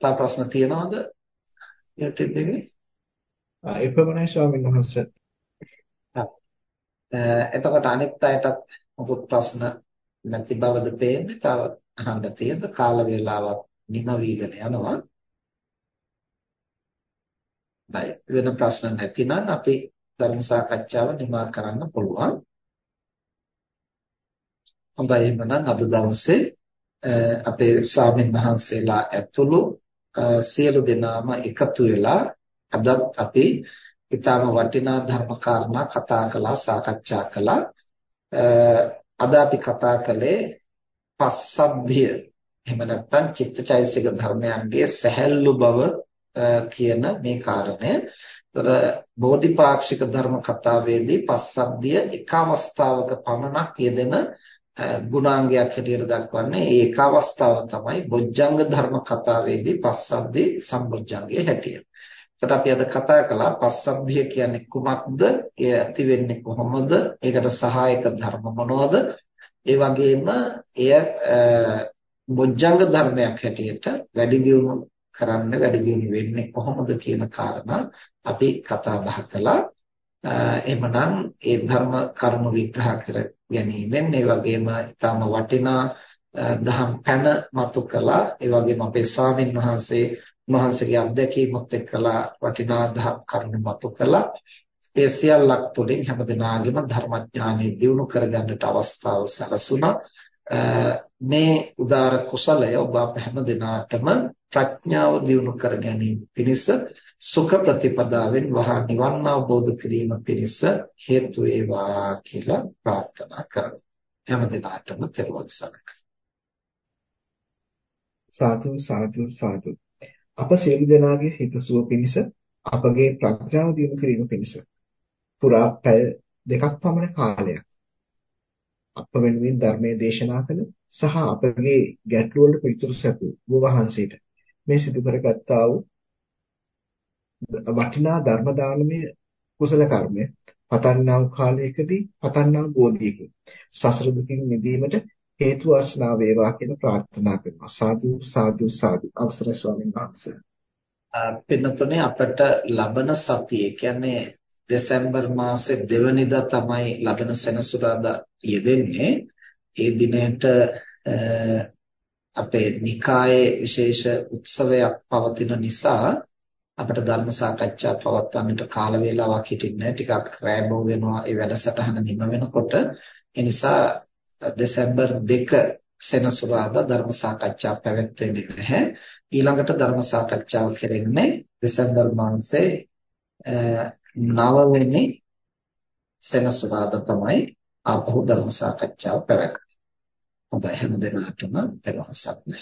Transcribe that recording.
තව ප්‍රශ්න තියෙනවද? YouTube එකේ? ආ ඒ ප්‍රමාණයි ස්වාමීන් වහන්සේ. එතකොට අනිත් අයටත් මොකුත් ප්‍රශ්න නැති බවද පේන්නේ. තව අහන්න තියෙද කාල වේලාවක් නිම වීගෙන යනවා. බය වෙන ප්‍රශ්න නැතිනම් අපි ධර්ම සාකච්ඡාව නිමා කරන්න පුළුවන්. හොඳයි එහෙනම් අද දවසේ අපේ ස්වාමීන් වහන්සේලා ඇතුළු සියලු දෙනාම එකතු වෙලා අදත් අපි ඊටම වටිනා ධර්ම කාරණා කතා කළා සාකච්ඡා කළා අද අපි කතා කළේ පස්සද්ධිය එහෙම නැත්නම් චිත්තචෛසික ධර්මයන්ගේ සැහැල්ලු බව කියන මේ කාරණය. ඒතර බෝධිපාක්ෂික ධර්ම කතාවේදී පස්සද්ධිය එක අවස්ථාවක පමණක් යෙදෙන ගුණාංගයක් හැටියට දක්වන්නේ ඒ එක අවස්ථාව තමයි බොජ්ජංග ධර්ම කතාවේදී පස්සද්ධි සම්බොජ්ජංගයේ හැටියට. එතකොට අපි අද කතා කළා පස්සද්ධිය කියන්නේ කුමක්ද? ඒ ඇති වෙන්නේ කොහොමද? ඒකට සහායක ධර්ම මොනවද? ඒ වගේම එය බොජ්ජංග ධර්මයක් හැටියට වැඩි දියුණු කරන්න වැඩි දියුණු වෙන්නේ කොහොමද කියන කාරණා අපි කතා බහ කළා. එහෙමනම් ඒ ධර්ම කරුණු විග්‍රහ කර ගැනීමෙන් ඒ වගේම ඊටම වටිනා දහම් පැන මතු කළා. ඒ වගේම අපේ ස්වාමින් වහන්සේ වහන්සේගේ අත්දැකීමත් එක්කලා වටිනා දහම් කරුණු මතු කළා. ඒ සියල්ලක් තුළින් හැමදෙනාගේම ධර්මඥානෙ දියුණු කරගන්නට අවස්ථාව සැලසුණා. මේ උදාර කුසලය ඔබ අප හැමදෙනාටම ප්‍රඥාව දියුණු කර ගැනීම පිණිස සුඛ ප්‍රතිපදාවෙන් වහා නිවන් අවබෝධ කිරීම පිණිස හේතු වේවා කියලා ප්‍රාර්ථනා කරමි. හැමදෙනාටම තෙරුවන් සරණයි. සාදු සාදු සාදු. අප සියලු දෙනාගේ හිතසුව පිණිස අපගේ ප්‍රඥාව දියුණු කිරීම පිණිස පුරා පැය දෙකක් පමණ කාලයක් අප වෙනුවෙන් ධර්මයේ දේශනා කළ සහ අපගේ ගැටළු වලට පිළිතුරු සැපු ඔබ වහන්සේට. මේ සිදු කරගත්තා වූ වටිනා ධර්ම දානමය කුසල කර්මය පතන්නා වූ කාලයකදී පතන්නා බෝධියකින් සසර දුකින් මිදීමට හේතු වාසනා වේවා කියලා ප්‍රාර්ථනා කරනවා. සාදු සාදු සාදු. අවසරයි ස්වාමීන් වහන්සේ. පින්නතුනේ අපට ලබන සතියේ කියන්නේ දෙසැම්බර් මාසේ දෙවනිදා තමයි ලබන සෙනසුරාදා යෙදෙන්නේ. ඒ දිනේට අපේ නිකායේ විශේෂ උත්සවයක් පවතින නිසා අපිට ධර්ම සාකච්ඡා පවත්වන්නට කාල වේලාවක් හිටින්නේ ටිකක් රැබෝ වෙනවා. ඒ වැඩසටහන නිම වෙනකොට. ඒ නිසා දෙසැම්බර් 2 සෙනසුරාදා ධර්ම සාකච්ඡා පැවැත්වෙන්නේ නැහැ. ඊළඟට ධර්ම සාකච්ඡාව කෙරෙන්නේ දෙසැම්බර් මාසයේ 9 වෙනි සෙනසුරාදා තමයි ආපහු ධර්ම සාකච්ඡාව පැවැත්වෙන්නේ. හොඳයි හැම දිනකටම පෙරවන් සරණයි